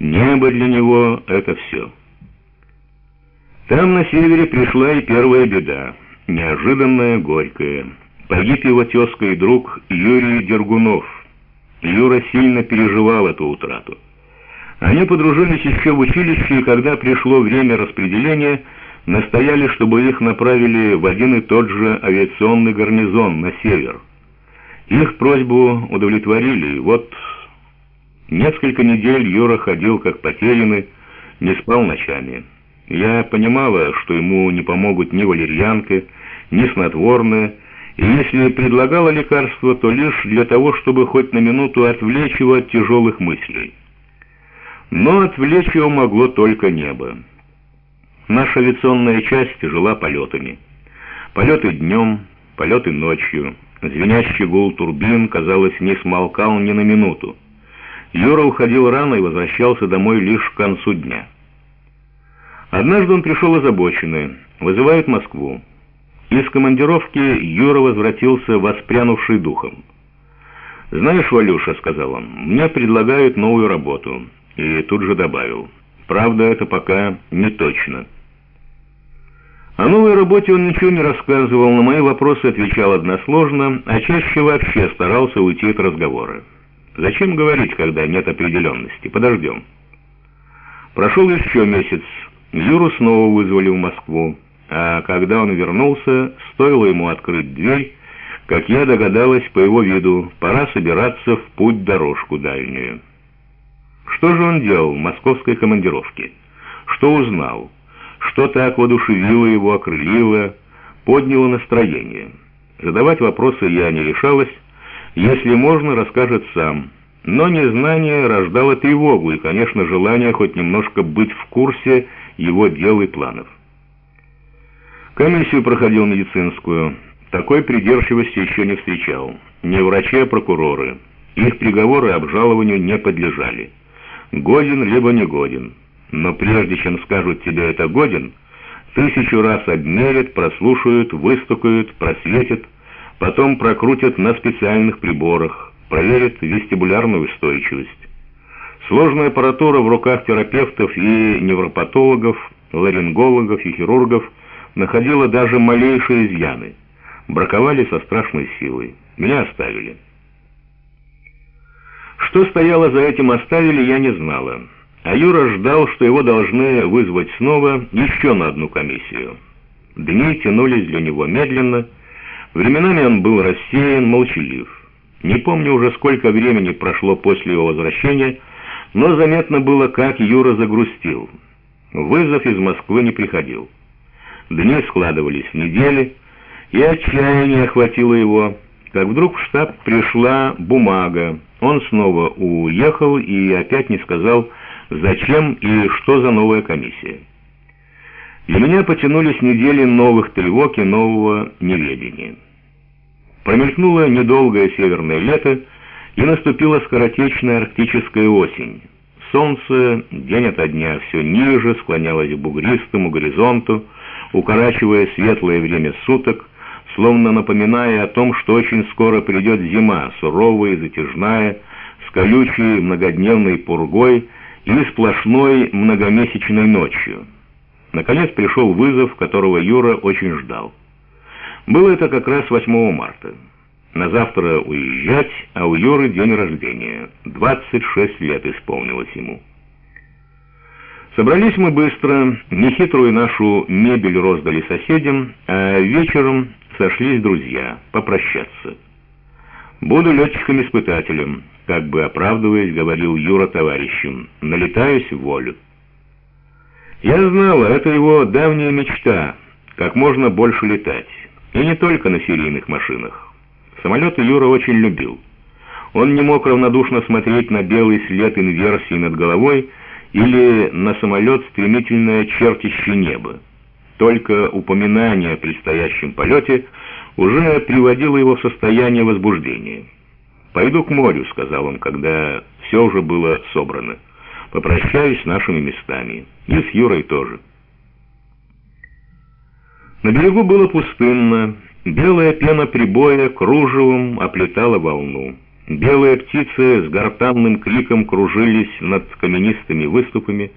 Небо для него — это все. Там на севере пришла и первая беда, неожиданная, горькая. Погиб его тезка и друг Юрий Дергунов. Юра сильно переживал эту утрату. Они подружились еще в училище, и когда пришло время распределения, настояли, чтобы их направили в один и тот же авиационный гарнизон на север. Их просьбу удовлетворили, и вот несколько недель Юра ходил как потерянный, не спал ночами. Я понимала, что ему не помогут ни валерьянка, ни снотворное, и если предлагала лекарство, то лишь для того, чтобы хоть на минуту отвлечь его от тяжелых мыслей. Но отвлечь его могло только небо. Наша авиационная часть жила полетами. Полеты днем, полеты ночью. Звенящий гул турбин, казалось, не смолкал ни на минуту. Юра уходил рано и возвращался домой лишь к концу дня. Однажды он пришел озабоченный. Вызывают Москву. Из командировки Юра возвратился воспрянувший духом. «Знаешь, Валюша, — сказал он, — мне предлагают новую работу». И тут же добавил. «Правда, это пока не точно». О новой работе он ничего не рассказывал, на мои вопросы отвечал односложно, а чаще вообще старался уйти от разговора. Зачем говорить, когда нет определенности? Подождем. Прошел еще месяц. Юру снова вызвали в Москву, а когда он вернулся, стоило ему открыть дверь, как я догадалась по его виду, пора собираться в путь-дорожку дальнюю. Что же он делал в московской командировке? Что узнал? Что так воодушевило его, окрылило, подняло настроение? Задавать вопросы я не решалась. Если можно, расскажет сам. Но незнание рождало тревогу и, конечно, желание хоть немножко быть в курсе его дел и планов. Комиссию проходил медицинскую. Такой придирчивости еще не встречал. Не врачи, а прокуроры. Их приговоры обжалованию не подлежали. Годен либо не годен. Но прежде чем скажут тебе это годен, тысячу раз обмерят, прослушают, выстукают, просветят, потом прокрутят на специальных приборах, проверят вестибулярную устойчивость. Сложная аппаратура в руках терапевтов и невропатологов, ларингологов и хирургов находила даже малейшие изъяны. Браковали со страшной силой. Меня оставили. Что стояло за этим оставили, я не знала. А Юра ждал, что его должны вызвать снова еще на одну комиссию. Дни тянулись для него медленно. Временами он был рассеян, молчалив. Не помню уже, сколько времени прошло после его возвращения, но заметно было, как Юра загрустил. Вызов из Москвы не приходил. Дни складывались в недели, и отчаяние охватило его, как вдруг в штаб пришла бумага. Он снова уехал и опять не сказал, зачем и что за новая комиссия. Для меня потянулись недели новых тревог и нового неведения. Промелькнуло недолгое северное лето, и наступила скоротечная арктическая осень. Солнце день ото дня все ниже склонялось к бугристому горизонту, укорачивая светлое время суток, словно напоминая о том, что очень скоро придет зима, суровая и затяжная, с колючей многодневной пургой и сплошной многомесячной ночью. Наконец пришел вызов, которого Юра очень ждал. Было это как раз 8 марта. На завтра уезжать, а у Юры день рождения. 26 лет исполнилось ему. Собрались мы быстро, нехитрую нашу мебель роздали соседям, а вечером сошлись друзья попрощаться. «Буду летчиком-испытателем», как бы оправдываясь, говорил Юра товарищам, «налетаюсь в волю». Я знала, это его давняя мечта, как можно больше летать, и не только на серийных машинах. Самолеты Юра очень любил. Он не мог равнодушно смотреть на белый след инверсии над головой или на самолет, стремительное чертище небо. Только упоминание о предстоящем полете уже приводило его в состояние возбуждения. «Пойду к морю», — сказал он, когда все уже было собрано. «Попрощаюсь с нашими местами. И с Юрой тоже». На берегу было пустынно. Белая пена прибоя кружевом оплетала волну. Белые птицы с гортанным криком кружились над каменистыми выступами,